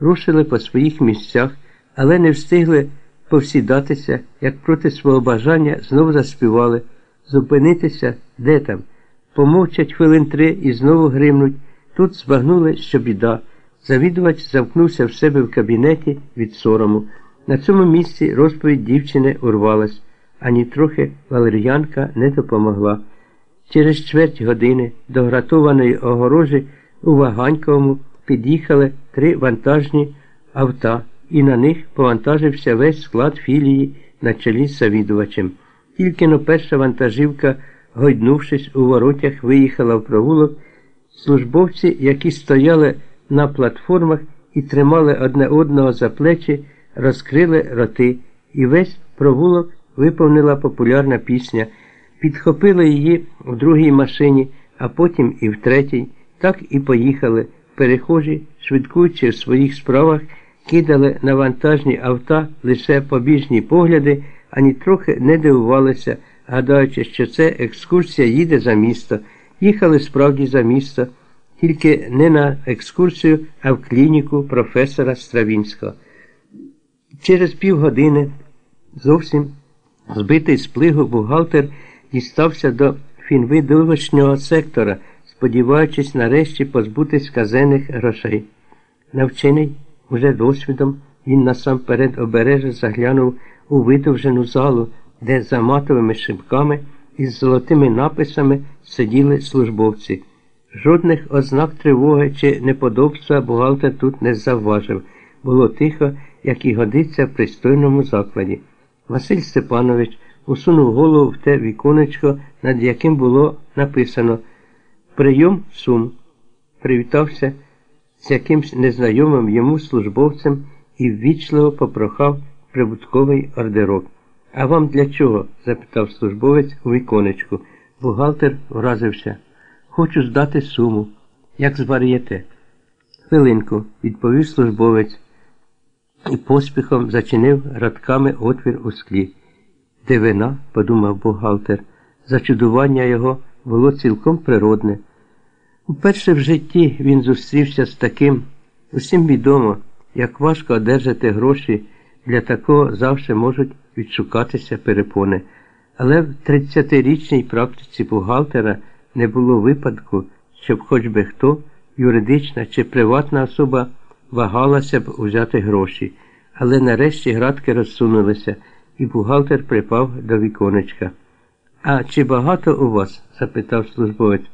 рушили по своїх місцях, але не встигли повсідатися, як проти свого бажання знов заспівали, зупинитися де там. Помовчать хвилин три і знову гримнуть. Тут збагнули, що біда. Завідувач замкнувся в себе в кабінеті від сорому. На цьому місці розповідь дівчини урвалась, ані трохи валер'янка не допомогла. Через чверть години до гратованої огорожі у Ваганьковому під'їхали три вантажні авта, і на них повантажився весь склад філії на чолі з завідувачем. Тільки но перша вантажівка, гойднувшись у воротях, виїхала в провулок. Службовці, які стояли на платформах і тримали одне одного за плечі, розкрили роти, і весь провулок виповнила популярна пісня. Підхопили її в другій машині, а потім і в третій. Так і поїхали. Перехожі, швидкуючи в своїх справах, кидали на вантажні авта лише побіжні погляди, ані трохи не дивувалися, гадаючи, що це екскурсія їде за місто. Їхали справді за місто, тільки не на екскурсію, а в клініку професора Стравінського. Через півгодини зовсім збитий з плигу бухгалтер дістався до фінвидовищного сектора, сподіваючись нарешті позбутись казенних грошей. Навчений уже досвідом, він насамперед обережно заглянув у видовжену залу, де за матовими шибками із золотими написами сиділи службовці. Жодних ознак тривоги чи неподобства бухгалтер тут не завважив. Було тихо, як і годиться в пристойному закладі. Василь Степанович усунув голову в те віконечко, над яким було написано Прийом сум. Привітався з якимсь незнайомим йому службовцем і ввічливо попрохав прибутковий ордерок. А вам для чого? запитав службовець у віконечку. Бухгалтер вразився. Хочу здати суму. Як звар'єте? Хвилинку, відповів службовець і поспіхом зачинив радками отвір у склі. Дивина, подумав бухгалтер, зачудування його було цілком природне. Уперше в житті він зустрівся з таким, усім відомо, як важко одержати гроші, для такого завжди можуть відшукатися перепони. Але в 30-річній практиці бухгалтера не було випадку, щоб хоч би хто, юридична чи приватна особа, вагалася б узяти гроші. Але нарешті градки розсунулися, і бухгалтер припав до віконечка. А чи багато у вас? запитав службовець.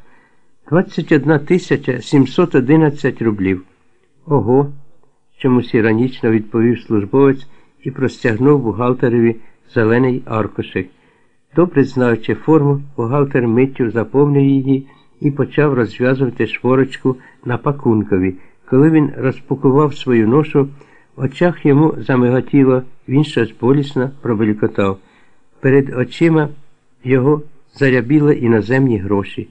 21 тисяча 711 рублів. Ого, чомусь іронічно відповів службовець і простягнув бухгалтерові зелений аркушик. Добре знаючи форму, бухгалтер миттю заповнив її і почав розв'язувати шворочку на пакункові. Коли він розпакував свою ношу, в очах йому замиготіло, він щось болісно пробелькотав. Перед очима його зарябіли іноземні гроші.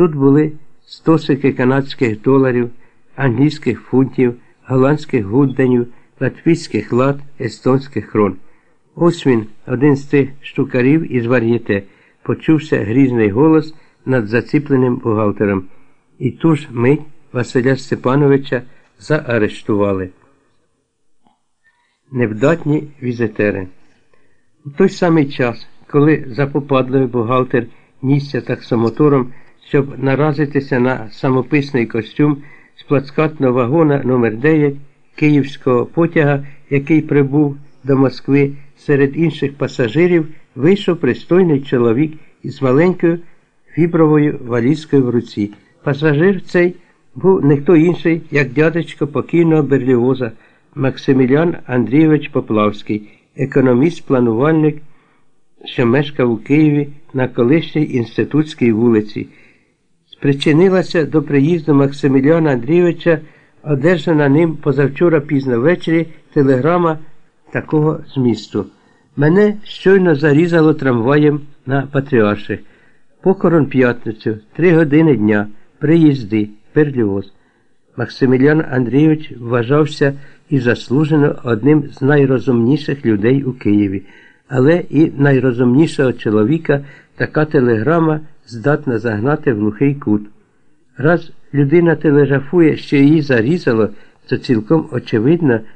Тут були стосики канадських доларів, англійських фунтів, голландських гудденів, латвійських лат, естонських крон. Ось він, один з тих штукарів із вар'єте, почувся грізний голос над заціпленим бухгалтером. І ту ж мить Василя Степановича заарештували. Невдатні візитери. У той самий час, коли запопадливий бухгалтер нісся таксомотором, щоб наразитися на самописний костюм з плацкатного вагона номер 9 київського потяга, який прибув до Москви, серед інших пасажирів вийшов пристойний чоловік із маленькою фібровою валізкою в руці. Пасажир цей був не хто інший, як дядечко покійного берліоза Максимілян Андрійович Поплавський, економіст-планувальник, що мешкав у Києві на колишній інститутській вулиці. Спричинилася до приїзду Максиміляна Андрійовича, одержана ним позавчора пізно ввечері телеграма такого змісту. Мене щойно зарізало трамваєм на Патріарших. Похорон п'ятницю, три години дня, приїзди, перліоз. Максимілян Андрійович вважався і заслужено одним з найрозумніших людей у Києві, але і найрозумнішого чоловіка така телеграма здатна загнати в глухий кут. Раз людина телеграфує, що її зарізало, то цілком очевидно,